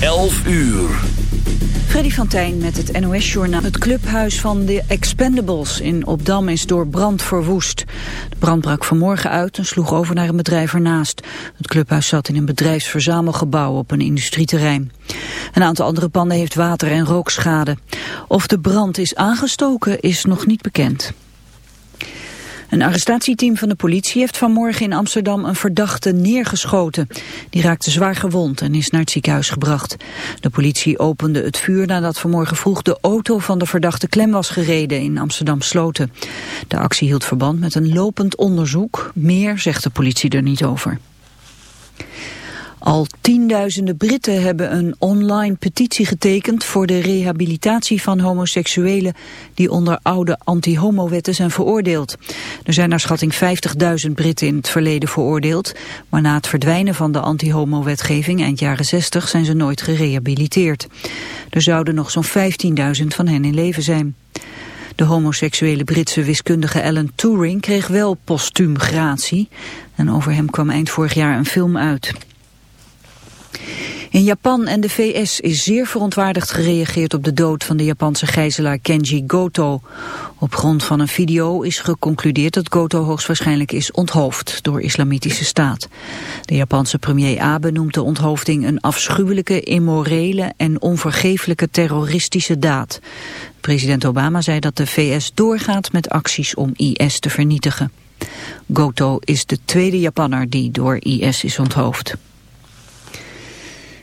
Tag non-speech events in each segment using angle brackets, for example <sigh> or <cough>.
11 uur. Freddy van Tijn met het NOS-journaal. Het clubhuis van de Expendables in Opdam is door brand verwoest. De brand brak vanmorgen uit en sloeg over naar een bedrijf ernaast. Het clubhuis zat in een bedrijfsverzamelgebouw op een industrieterrein. Een aantal andere panden heeft water- en rookschade. Of de brand is aangestoken is nog niet bekend. Een arrestatieteam van de politie heeft vanmorgen in Amsterdam een verdachte neergeschoten. Die raakte zwaar gewond en is naar het ziekenhuis gebracht. De politie opende het vuur nadat vanmorgen vroeg de auto van de verdachte klem was gereden in Amsterdam Sloten. De actie hield verband met een lopend onderzoek. Meer zegt de politie er niet over. Al tienduizenden Britten hebben een online petitie getekend voor de rehabilitatie van homoseksuelen die onder oude anti-homo-wetten zijn veroordeeld. Er zijn naar schatting 50.000 Britten in het verleden veroordeeld, maar na het verdwijnen van de anti-homo-wetgeving eind jaren 60 zijn ze nooit gerehabiliteerd. Er zouden nog zo'n 15.000 van hen in leven zijn. De homoseksuele Britse wiskundige Alan Turing kreeg wel postuum gratie en over hem kwam eind vorig jaar een film uit. In Japan en de VS is zeer verontwaardigd gereageerd op de dood van de Japanse gijzelaar Kenji Goto. Op grond van een video is geconcludeerd dat Goto hoogstwaarschijnlijk is onthoofd door islamitische staat. De Japanse premier Abe noemt de onthoofding een afschuwelijke, immorele en onvergeeflijke terroristische daad. President Obama zei dat de VS doorgaat met acties om IS te vernietigen. Goto is de tweede Japanner die door IS is onthoofd.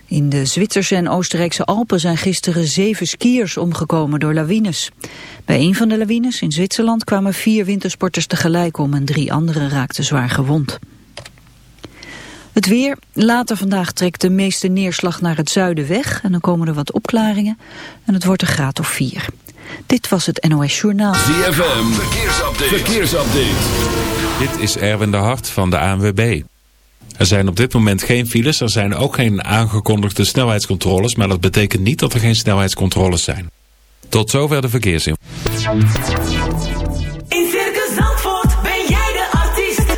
In de Zwitserse en Oostenrijkse Alpen zijn gisteren zeven skiers omgekomen door lawines. Bij een van de lawines in Zwitserland kwamen vier wintersporters tegelijk om en drie anderen raakten zwaar gewond. Het weer. Later vandaag trekt de meeste neerslag naar het zuiden weg en dan komen er wat opklaringen en het wordt een graad of vier. Dit was het NOS Journaal. ZFM. Verkeersupdate. Verkeersupdate. Dit is Erwin de Hart van de ANWB. Er zijn op dit moment geen files, er zijn ook geen aangekondigde snelheidscontroles, maar dat betekent niet dat er geen snelheidscontroles zijn. Tot zover de verkeersinformatie. In Circus Zandvoort ben jij de artiest.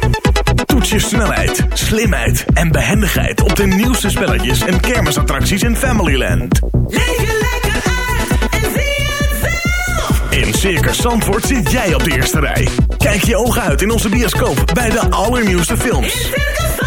Toets je snelheid, slimheid en behendigheid op de nieuwste spelletjes en kermisattracties in Familyland. Leef je lekker uit en zie het zelf. In Circus Zandvoort zit jij op de eerste rij. Kijk je ogen uit in onze bioscoop bij de allernieuwste films. In Circus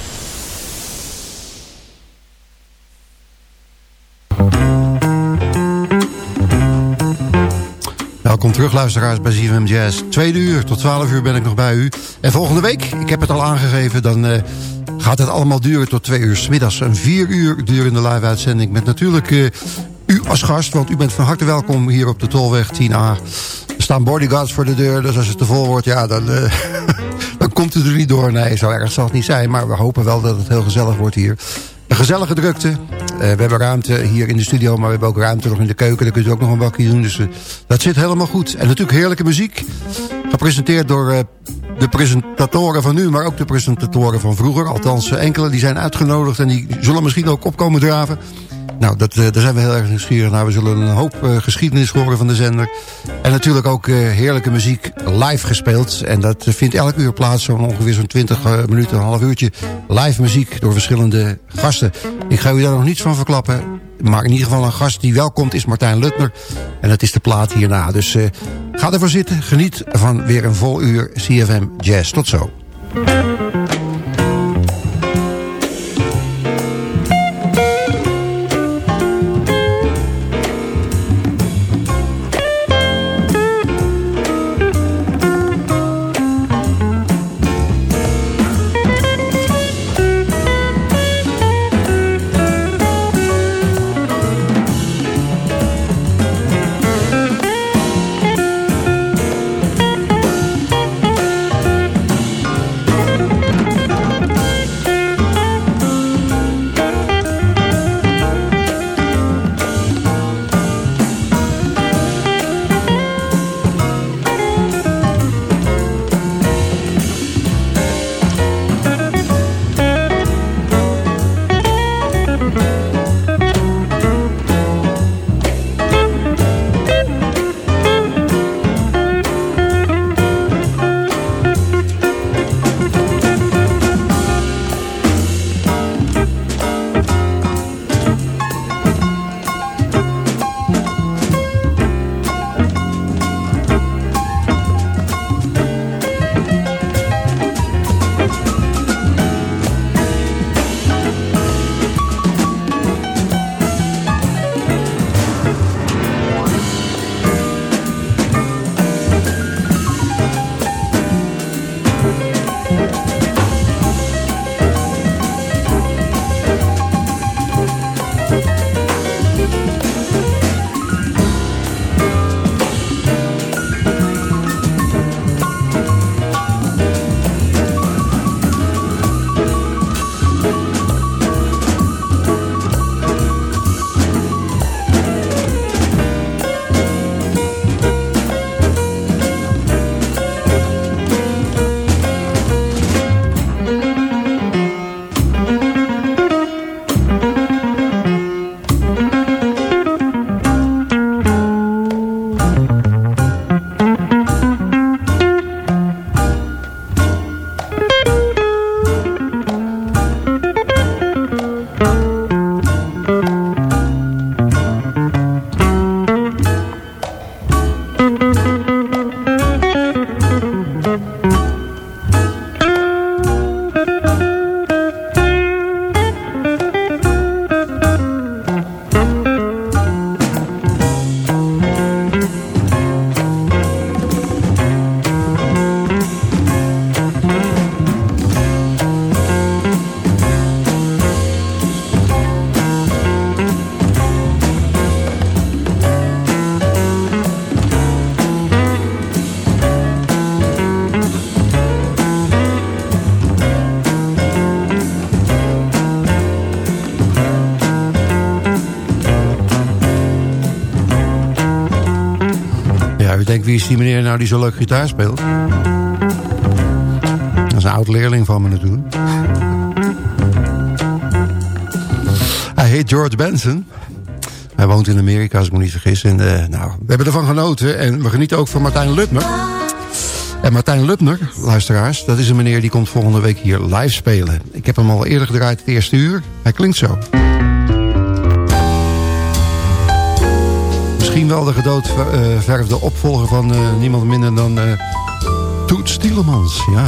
Welkom terug luisteraars bij ZFM Jazz. Tweede uur tot 12 uur ben ik nog bij u. En volgende week, ik heb het al aangegeven, dan uh, gaat het allemaal duren tot twee uur s middags. Een vier uur durende live uitzending met natuurlijk uh, u als gast. Want u bent van harte welkom hier op de Tolweg 10A. Er staan bodyguards voor de deur, dus als het te vol wordt, ja, dan, uh, <laughs> dan komt het er niet door. Nee, zo erg zal het niet zijn, maar we hopen wel dat het heel gezellig wordt hier. Een gezellige drukte. Uh, we hebben ruimte hier in de studio, maar we hebben ook ruimte nog in de keuken. Daar kunt u ook nog een bakje doen, dus uh, dat zit helemaal goed. En natuurlijk heerlijke muziek. Gepresenteerd door uh, de presentatoren van nu, maar ook de presentatoren van vroeger. Althans, enkele die zijn uitgenodigd en die zullen misschien ook opkomen draven. Nou, dat, uh, daar zijn we heel erg nieuwsgierig naar. We zullen een hoop uh, geschiedenis horen van de zender. En natuurlijk ook uh, heerlijke muziek live gespeeld. En dat vindt elk uur plaats, zo'n ongeveer zo'n 20 minuten, een half uurtje. Live muziek door verschillende gasten. Ik ga u daar nog niets van verklappen. Maar in ieder geval een gast die welkomt is Martijn Lutner. En dat is de plaat hierna. Dus ga ervoor zitten. Geniet van weer een vol uur CFM Jazz. Tot zo. Nou die zo leuk gitaar speelt? Dat is een oud leerling van me natuurlijk. Hij heet George Benson. Hij woont in Amerika, als ik me niet vergis. En, uh, nou, we hebben ervan genoten. En we genieten ook van Martijn Lutmer. En Martijn Lutner, luisteraars, dat is een meneer die komt volgende week hier live spelen. Ik heb hem al eerder gedraaid het eerste uur. Hij klinkt zo. Misschien wel de gedoodverfde uh, opvolger van uh, niemand minder dan uh, Toet Stielemans. Ja.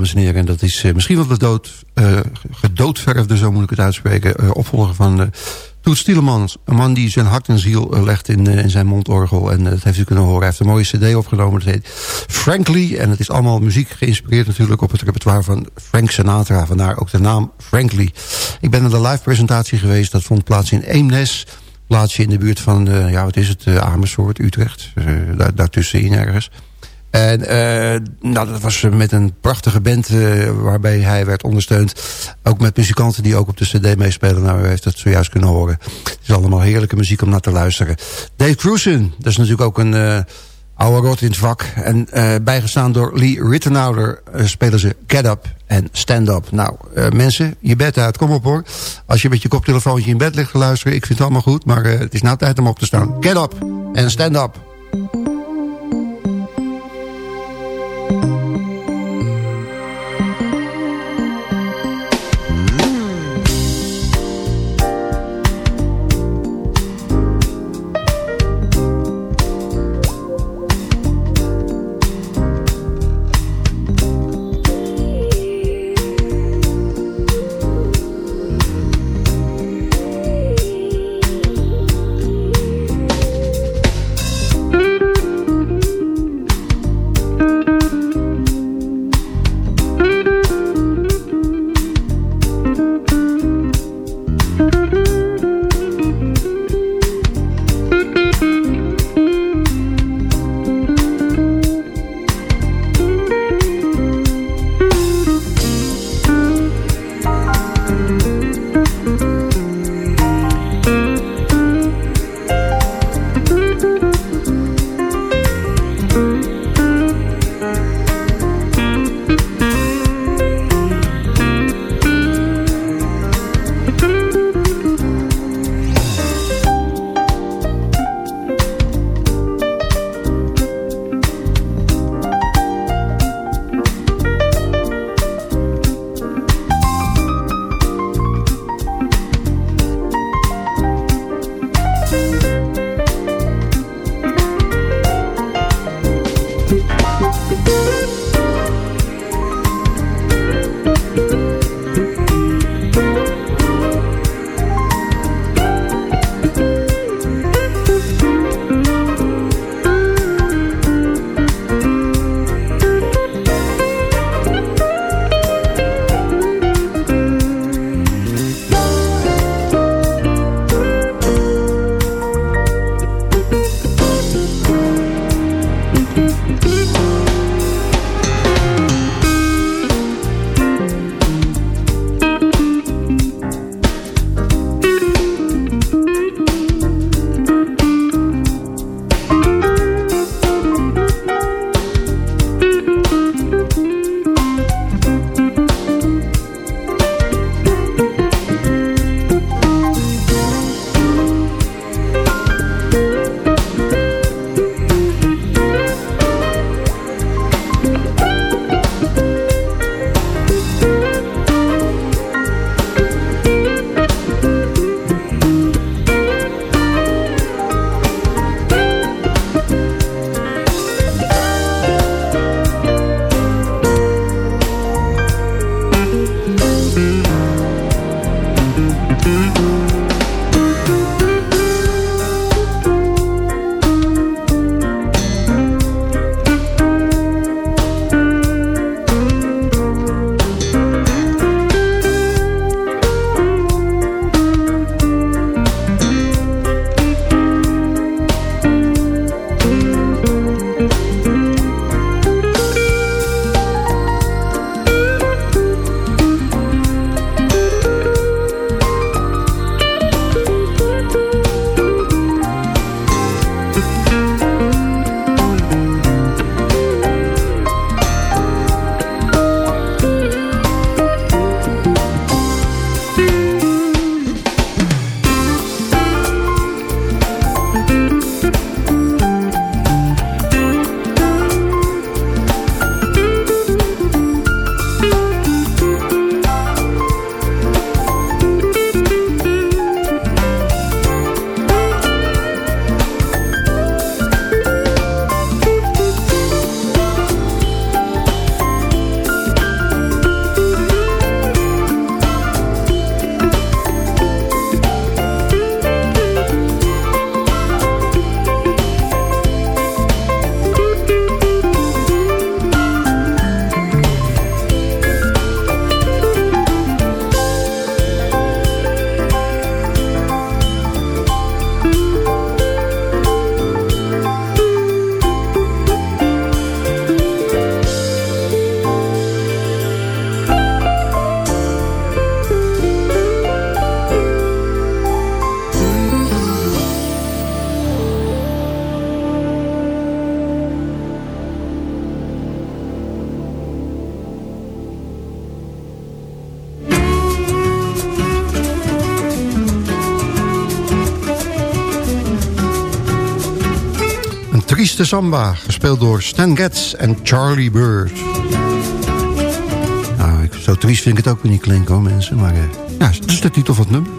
Dames en heren. En dat is uh, misschien wel de dood, uh, gedoodverfde, zo moet ik het uitspreken... Uh, opvolger van uh, Toet Stielemans. Een man die zijn hart en ziel legt in, in zijn mondorgel. En dat heeft u kunnen horen. Hij heeft een mooie cd opgenomen. Dat heet Frankly. En het is allemaal muziek geïnspireerd natuurlijk op het repertoire van Frank Sinatra. Vandaar ook de naam Frankly. Ik ben naar de live presentatie geweest. Dat vond plaats in Eemnes. Plaatsje in de buurt van, ja wat is het, Amersfoort, Utrecht. daar, daartussenin ergens. En nou, dat was met een prachtige band waarbij hij werd ondersteund. Ook met muzikanten die ook op de cd meespelen. Nou, u heeft het zojuist kunnen horen. Het is allemaal heerlijke muziek om naar te luisteren. Dave Cruisen, dat is natuurlijk ook een oude rot in het vak. En uh, bijgestaan door Lee Rittenhouder uh, spelen ze Get Up en Stand Up. Nou, uh, mensen, je bed uit, kom op hoor. Als je met je koptelefoontje in bed ligt te luisteren, ik vind het allemaal goed. Maar het is nou tijd om op te staan. Get Up en Stand Up. Samba, gespeeld door Stan Getz en Charlie Bird. Nou, zo triest vind ik het ook niet klinken mensen, maar uh, ja, dat is de titel van het nummer.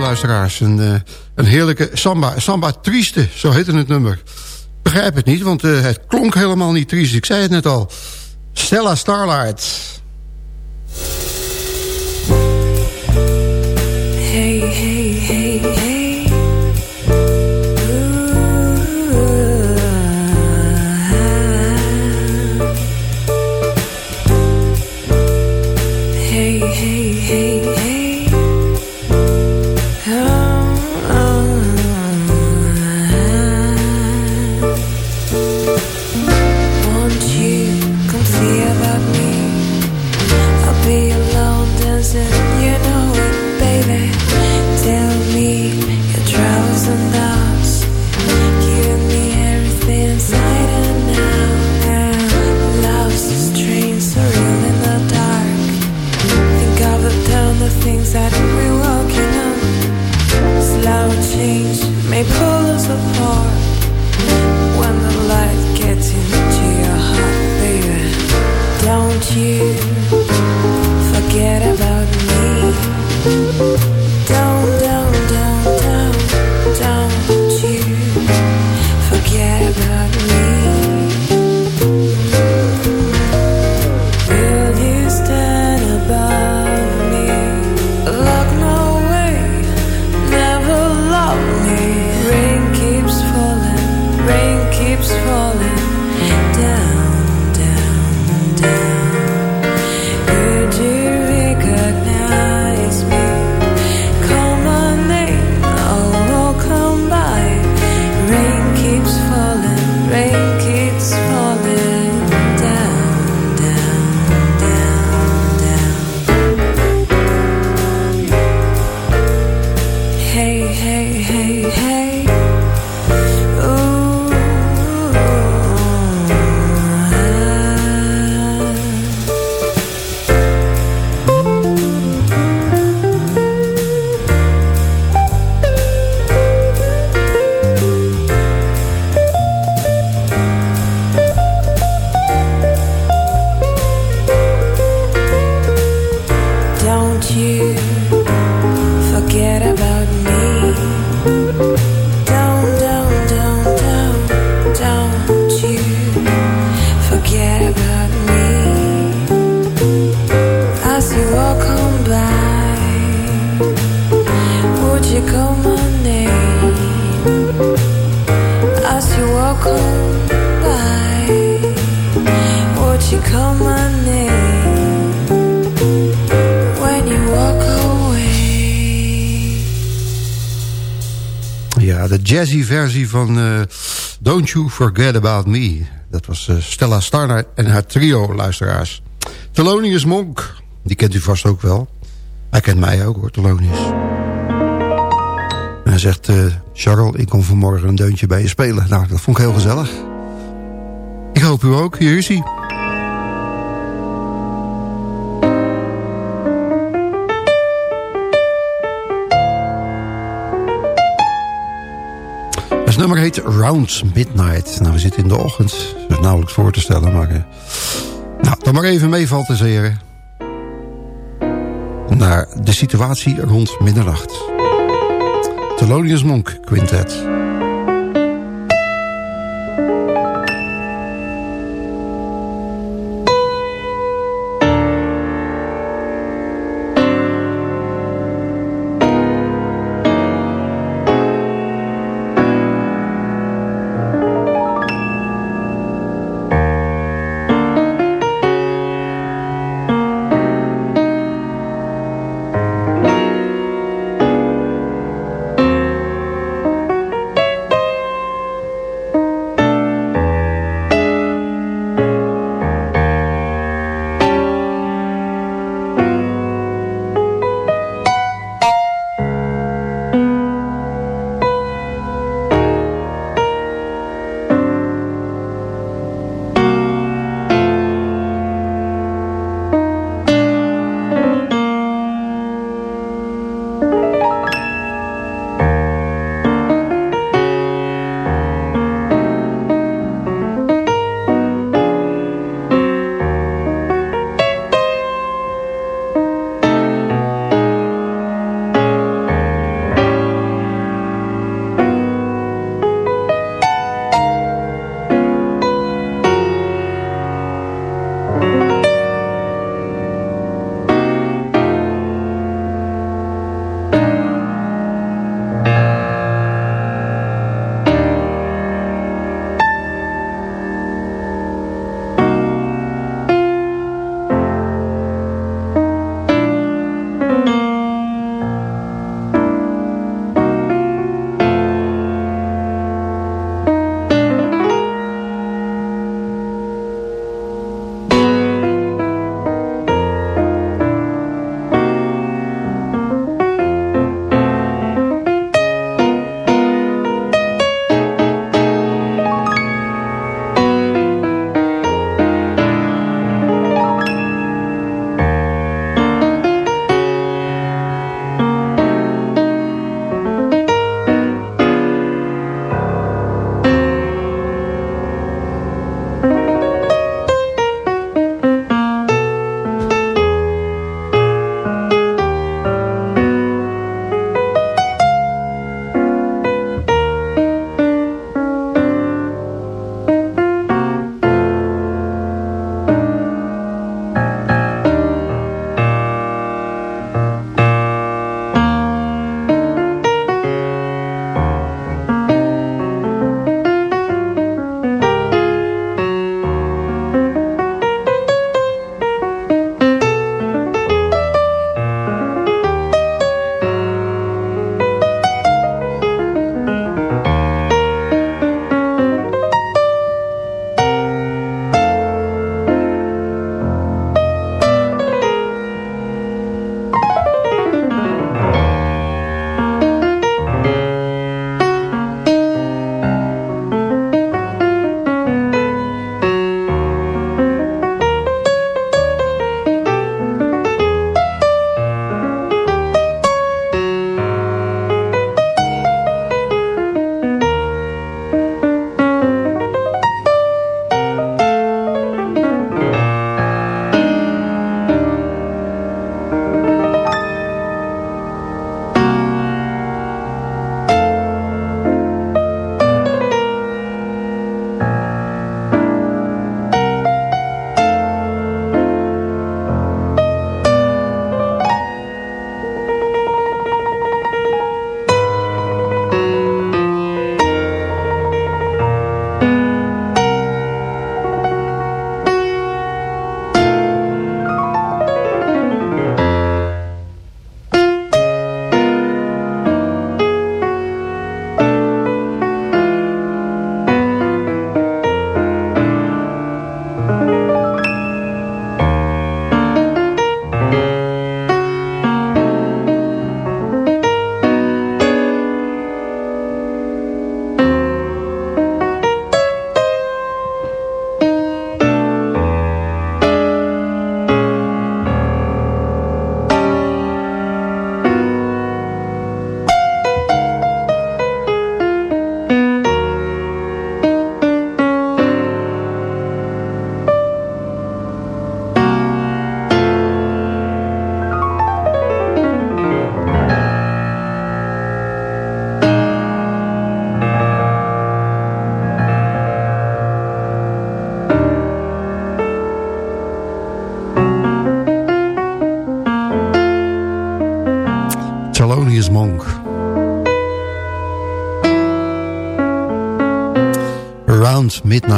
Luisteraars. Een, uh, een heerlijke samba. Samba trieste, zo heette het nummer. Begrijp het niet, want uh, het klonk helemaal niet triest. Ik zei het net al. Stella Starlight. Van uh, Don't You Forget About Me. Dat was uh, Stella Starner en haar trio, luisteraars. Thelonious Monk, die kent u vast ook wel. Hij kent mij ook hoor, Thelonious. En hij zegt, uh, Charles, ik kom vanmorgen een deuntje bij je spelen. Nou, dat vond ik heel gezellig. Ik hoop u ook. Hier is. Het nummer heet Round Midnight. Nou, we zitten in de ochtend. Dat is nauwelijks voor te stellen, maar... Uh, nou, dan maar even mee fantaseren. Naar de situatie rond middernacht. Thelonious Monk Quintet.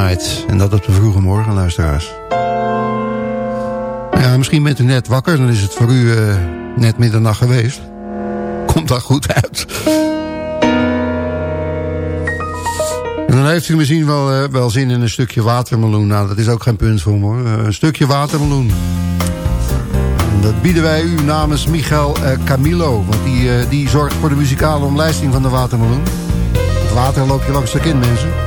En dat op de vroege morgen, luisteraars. Ja, misschien bent u net wakker. Dan is het voor u uh, net middernacht geweest. Komt dat goed uit. En dan heeft u misschien wel, uh, wel zin in een stukje watermeloen. Nou, dat is ook geen punt voor me. Uh, een stukje watermeloen. En dat bieden wij u namens Michael Camilo. Want die, die zorgt voor de muzikale omlijsting van de watermeloen. Het water loop je langs de kind, mensen.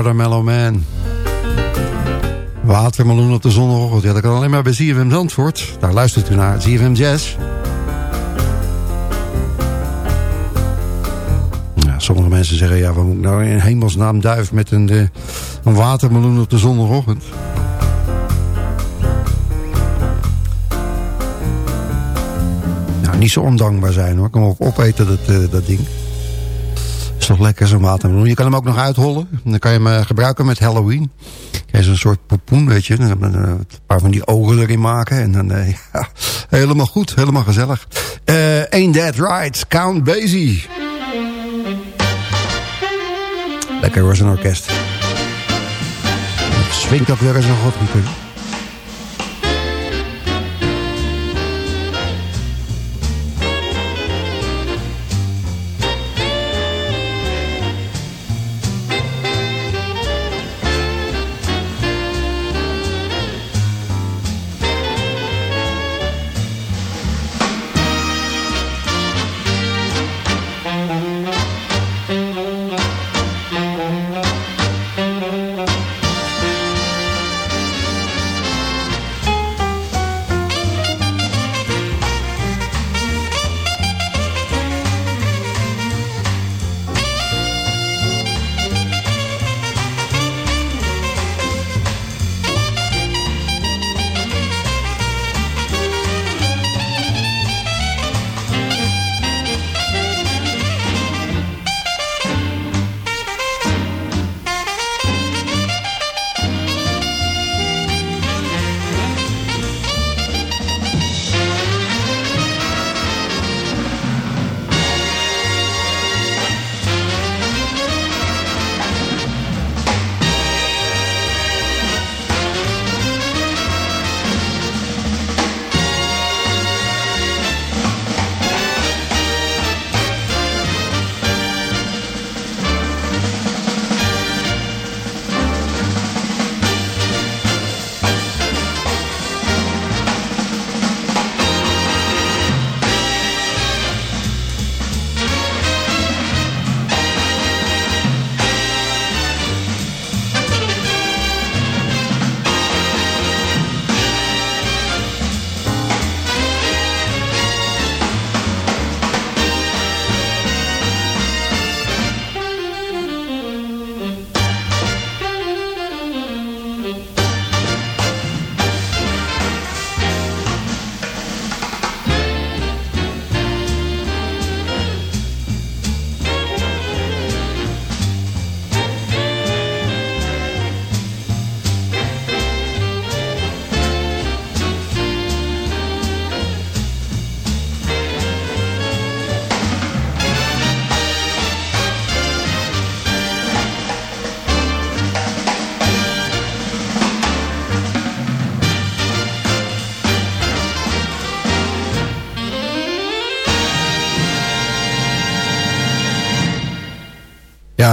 Watermellow Man. Watermeloen op de zondagochtend. Ja, dat kan alleen maar bij ZFM Zandvoort. Daar luistert u naar ZFM Jazz. Ja, sommige mensen zeggen, ja, wat moet ik nou in hemelsnaam duif met een, de, een watermeloen op de zondagochtend? Nou, niet zo ondankbaar zijn hoor. Kom op, opeten dat, uh, dat ding toch lekker zo'n watermeloen. Je kan hem ook nog uithollen. Dan kan je hem uh, gebruiken met Halloween. Krijg je zo'n soort popoen, weet je. Uh, een paar van die ogen erin maken. En dan, uh, <laughs> ja, helemaal goed. Helemaal gezellig. Ain't That Right, Count Basie. Lekker hoor, zo'n orkest. Swingt ook weer eens een godrieper.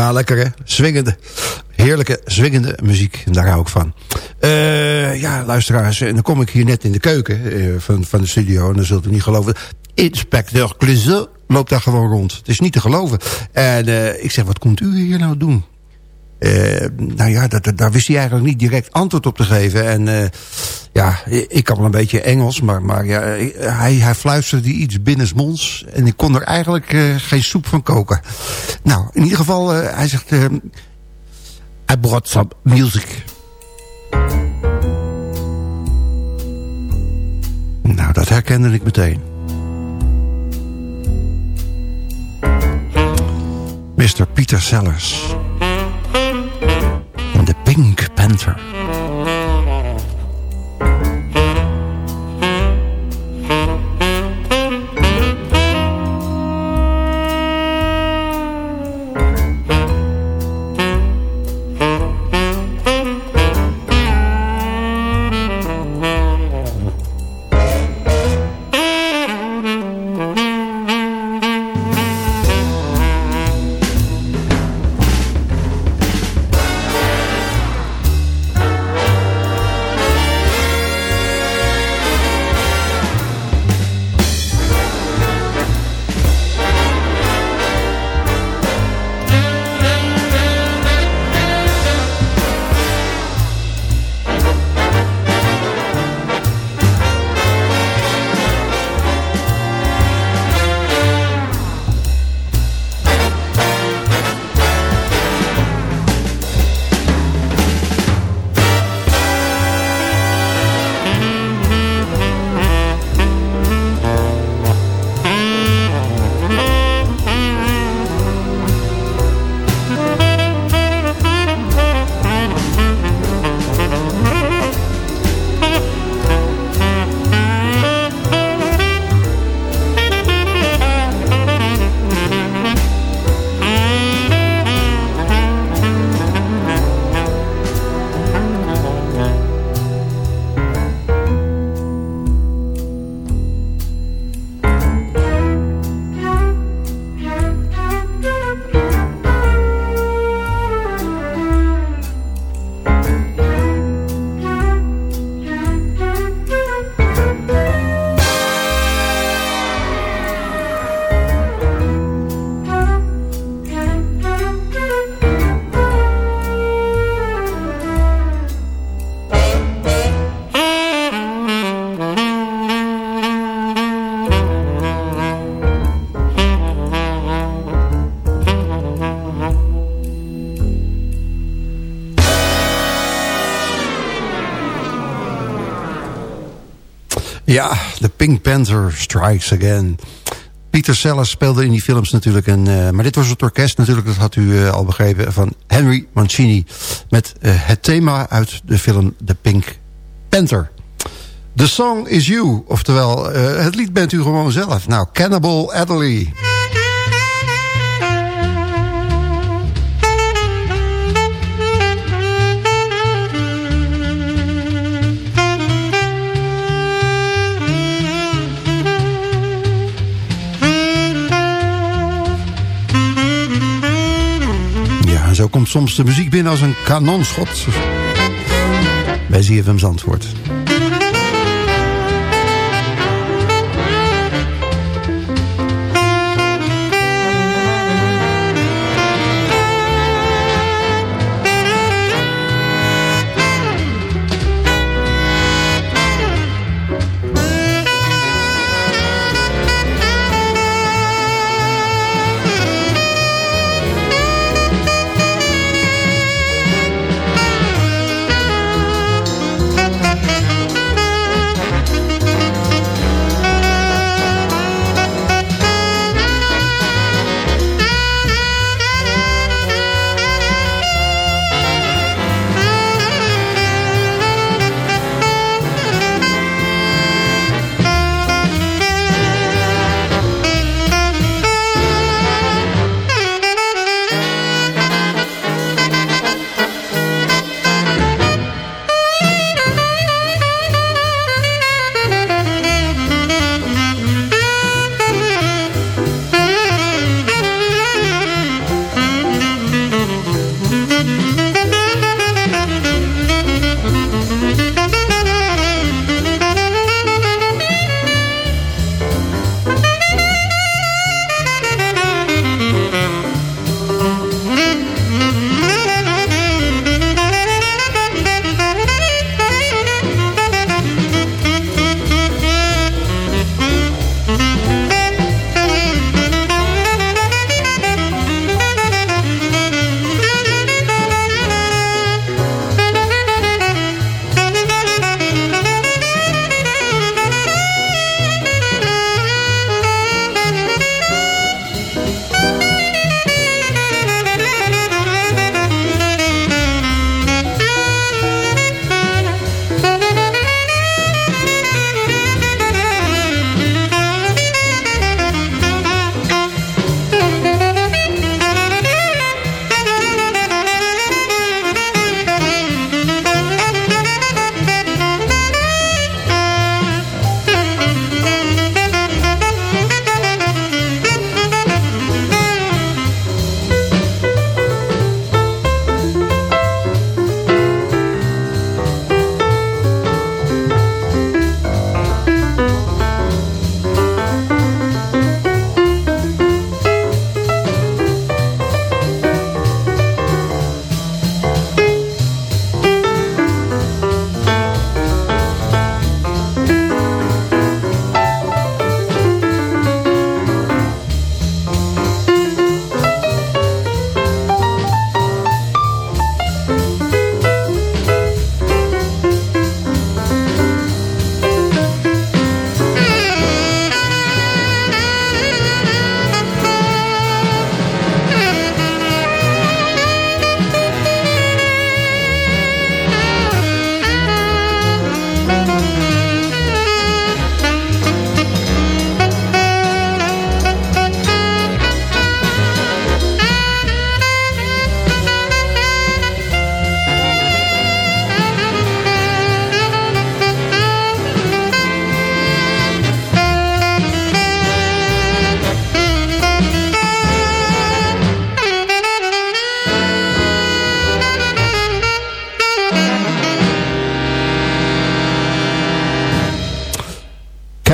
Ja, lekker hè. Zwingende. Heerlijke, zwingende muziek. En daar hou ik van. Uh, ja, luisteraars. En dan kom ik hier net in de keuken uh, van, van de studio. En dan zult u niet geloven. Inspecteur Clouseau loopt daar gewoon rond. Het is niet te geloven. En uh, ik zeg, wat komt u hier nou doen? Uh, nou ja, dat, daar wist hij eigenlijk niet direct antwoord op te geven. En uh, ja, ik kan wel een beetje Engels, maar, maar ja, hij, hij fluisterde iets binnensmonds. En ik kon er eigenlijk uh, geen soep van koken. Nou, in ieder geval, hij zegt... I brought some music. Nou, dat herkende ik meteen. Mr. Peter Sellers. The Pink Panther. Pink Panther Strikes Again. Peter Sellers speelde in die films natuurlijk. En, uh, maar dit was het orkest natuurlijk, dat had u uh, al begrepen... van Henry Mancini. Met uh, het thema uit de film The Pink Panther. The song is you. Oftewel, het lied bent u gewoon zelf. Nou, Cannibal Adderley. Soms de muziek binnen als een kanonschot. Bij ZFM Zandvoort.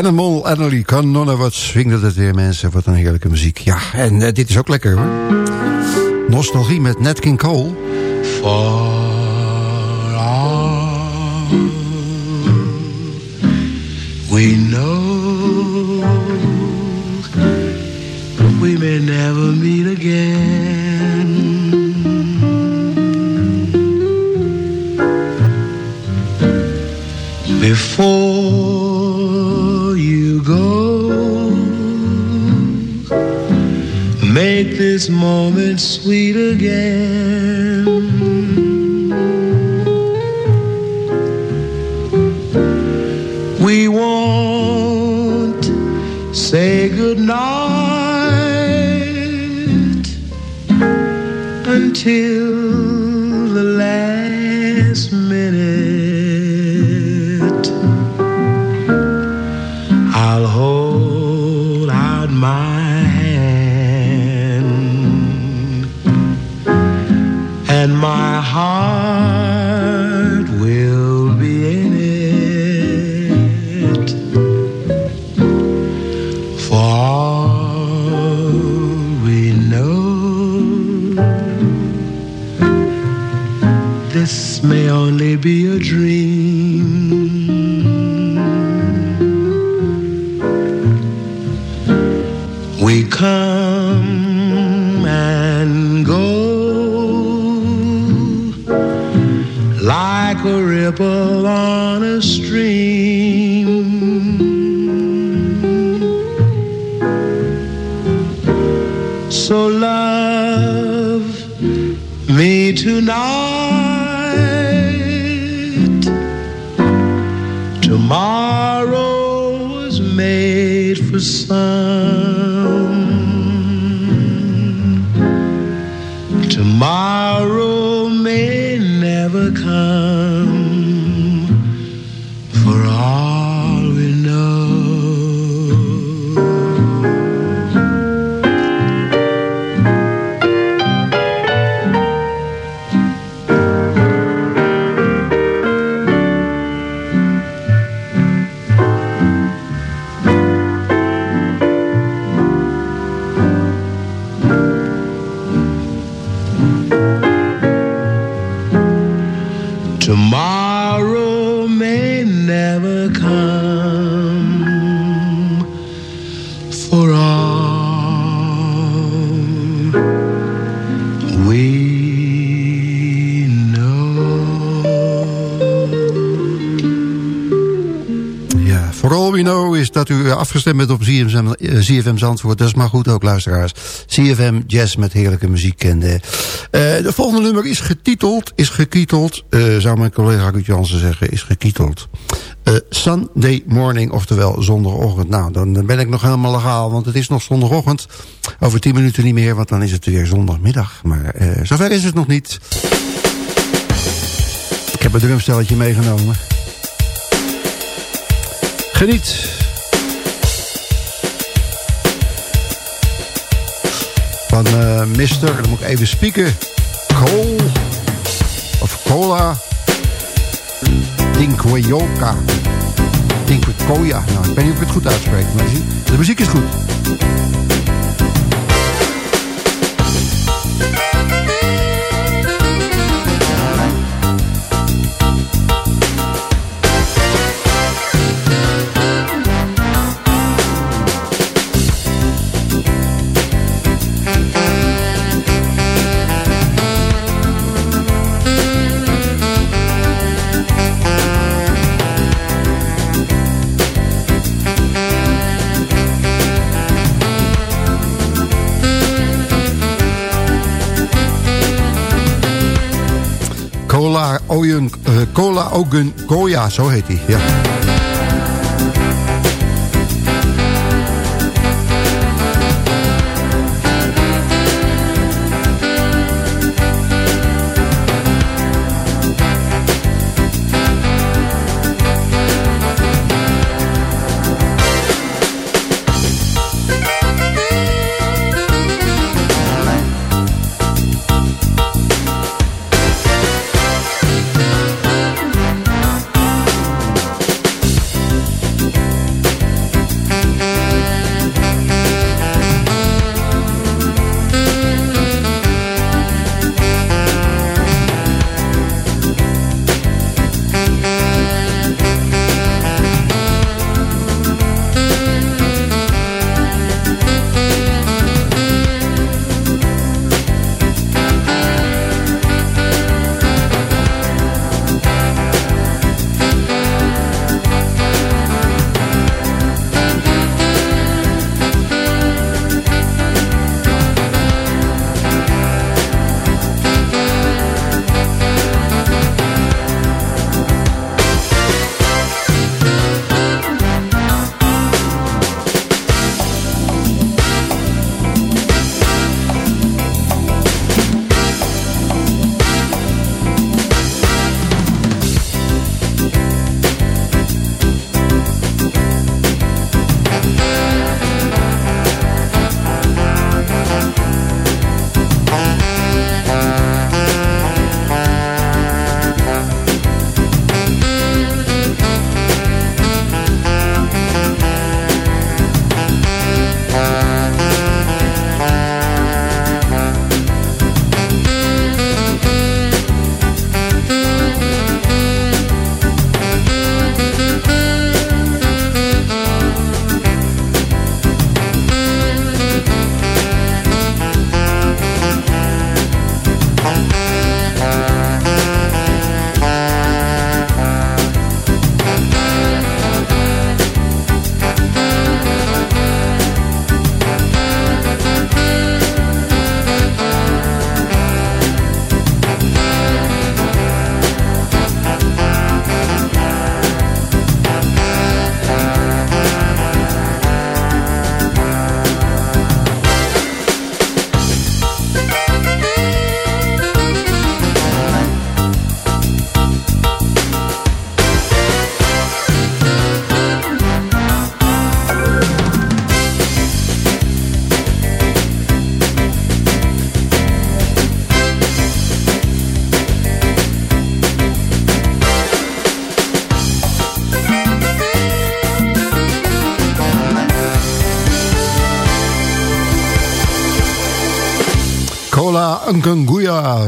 Cannonball Adderley, kanonnen, wat swingde het weer mensen. Wat een heerlijke muziek. Ja, en uh, dit is ook lekker hoor. Nostalgie met Nat King Cole. For all we know We may never meet again Before you go? Make this moment sweet again. We won't say goodnight until heart will be in it for all we know. This may only be a dream. Like a ripple on a stream. So love me tonight. Tomorrow was made for some. Afgestemd bent op ZFM, eh, ZFM Zandvoort. Dat is maar goed ook, luisteraars. CFM Jazz met heerlijke muziek. En, eh, eh, de volgende nummer is getiteld, is gekieteld, zou mijn collega Ruud Jansen zeggen, is gekieteld. Sunday morning, oftewel zondagochtend. Nou, dan ben ik nog helemaal legaal, want het is nog zondagochtend. Over tien minuten niet meer, want dan is het weer zondagmiddag. Maar zover is het nog niet. Ik heb een drumstelletje meegenomen. Geniet. Van eh Mister, dan moet ik even spieken. Cole. Of Cola. Dinkwayoka. Dinkwakoya. Nou, ik weet niet of ik het goed uitspreek. Maar de muziek is goed. Ogun Koya, zo heet hij. Ja.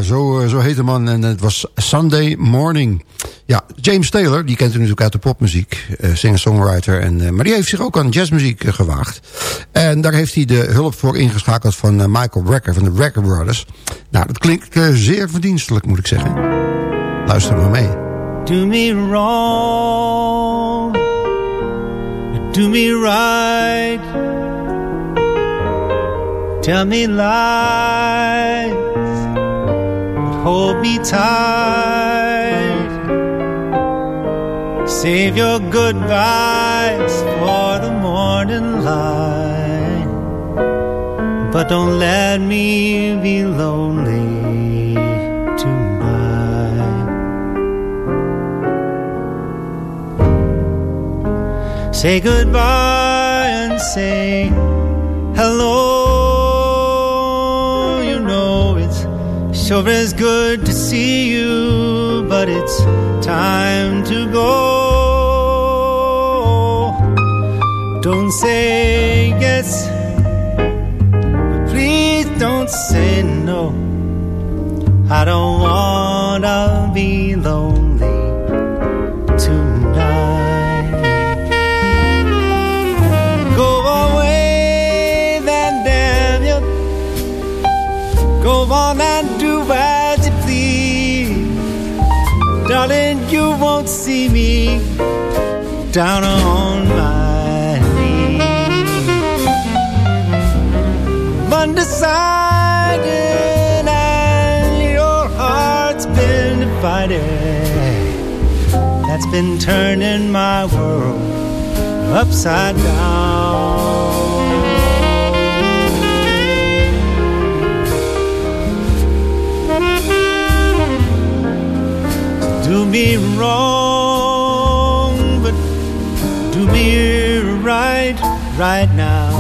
Zo, eh, zo heet de man. En het was Sunday Morning. Ja, James Taylor, die kent u natuurlijk uit de popmuziek. Uh, Singer-songwriter. En, uh, maar die heeft zich ook aan jazzmuziek gewaagd. En daar heeft hij de hulp voor ingeschakeld van Michael Brecker van de Brecker Brothers. Nou, dat klinkt zeer verdienstelijk, moet ik zeggen. Luister maar mee. Do me wrong. Do me right. Tell me lies, me tight. Save your goodbyes for the morning light, but don't let me be lonely tonight. Say goodbye and say hello Sure is good to see you, but it's time to go. Don't say yes, please don't say no. I don't wanna be darling, you won't see me down on my knees. Undecided, and your heart's been divided. That's been turning my world upside down. Me wrong, but do me right, right now.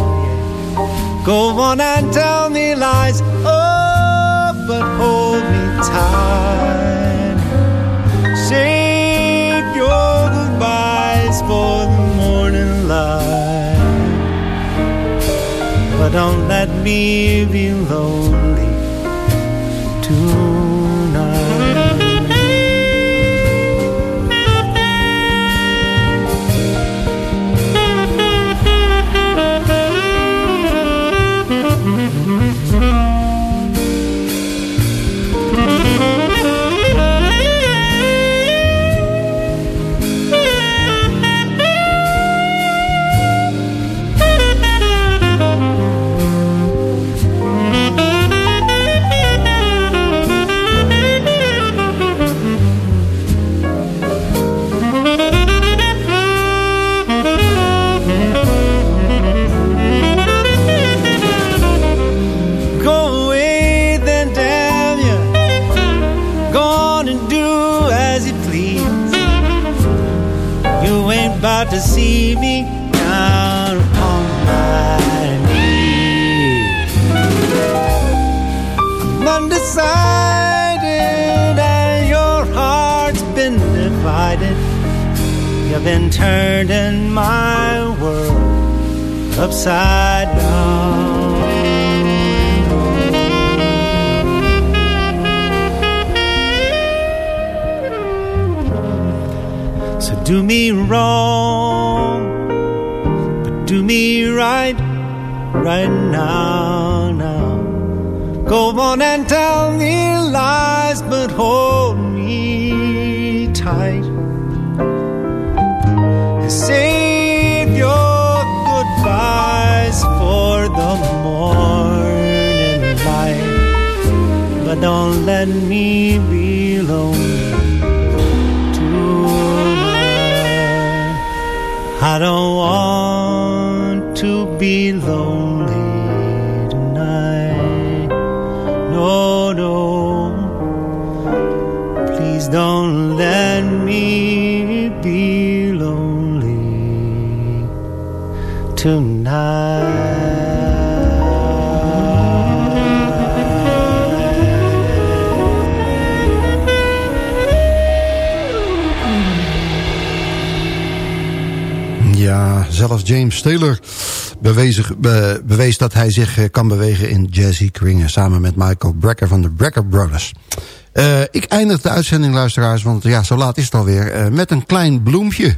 Go on and tell me lies, oh, but hold me tight. Save your goodbyes for the morning light, but don't let me be lonely tonight. Been turning my world upside down. So do me wrong, but do me right, right now, now. Go on and tell me lies, but hold don't let me be lonely. tonight. I don't want to be lonely zelfs James Taylor bewezen, be, bewees dat hij zich eh, kan bewegen in jazzy kringen... samen met Michael Brecker van de Brecker Brothers. Uh, ik eindig de uitzending, luisteraars, want ja, zo laat is het alweer... Uh, met een klein bloempje.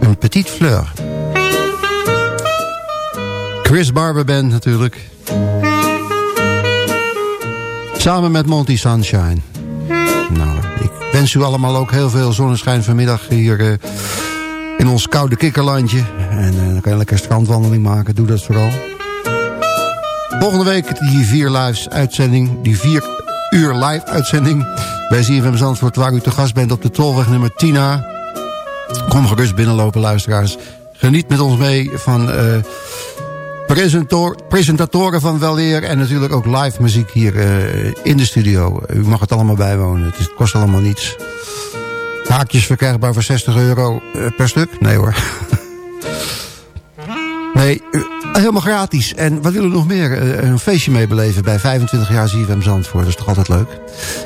Een petite fleur. Chris Barber Band natuurlijk. Samen met Monty Sunshine. Nou, ik wens u allemaal ook heel veel zonneschijn vanmiddag hier uh, in ons koude kikkerlandje. En uh, dan kan je lekker strandwandeling maken, doe dat vooral. Volgende week die vier live uitzending, die vier uur live uitzending bij ZFM Zandvoort, waar u te gast bent op de tolweg nummer 10 Kom gerust binnenlopen, luisteraars. Geniet met ons mee van... Uh, presentatoren van Weleer en natuurlijk ook live muziek hier uh, in de studio. U mag het allemaal bijwonen, het, kost allemaal niets. Haakjes verkrijgbaar voor 60 euro uh, per stuk? Nee hoor. <laughs> nee, helemaal gratis. En wat willen we nog meer? een feestje meebeleven bij 25 jaar ZFM Zandvoort. Dat is toch altijd leuk.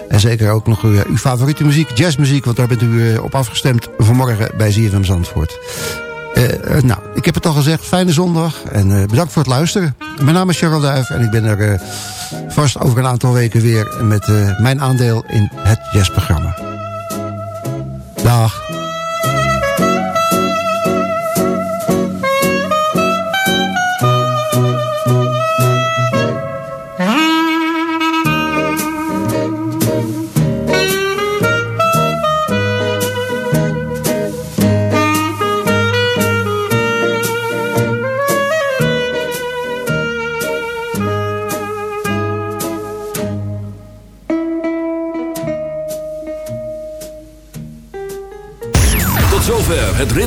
En zeker ook nog uw favoriete muziek, jazzmuziek... want daar bent u op afgestemd vanmorgen bij ZFM Zandvoort. Uh, nou, ik heb het al gezegd, fijne zondag en uh, bedankt voor het luisteren. Mijn naam is Charles Duif en ik ben er vast over een aantal weken weer met mijn aandeel in het jazzprogramma. Dag.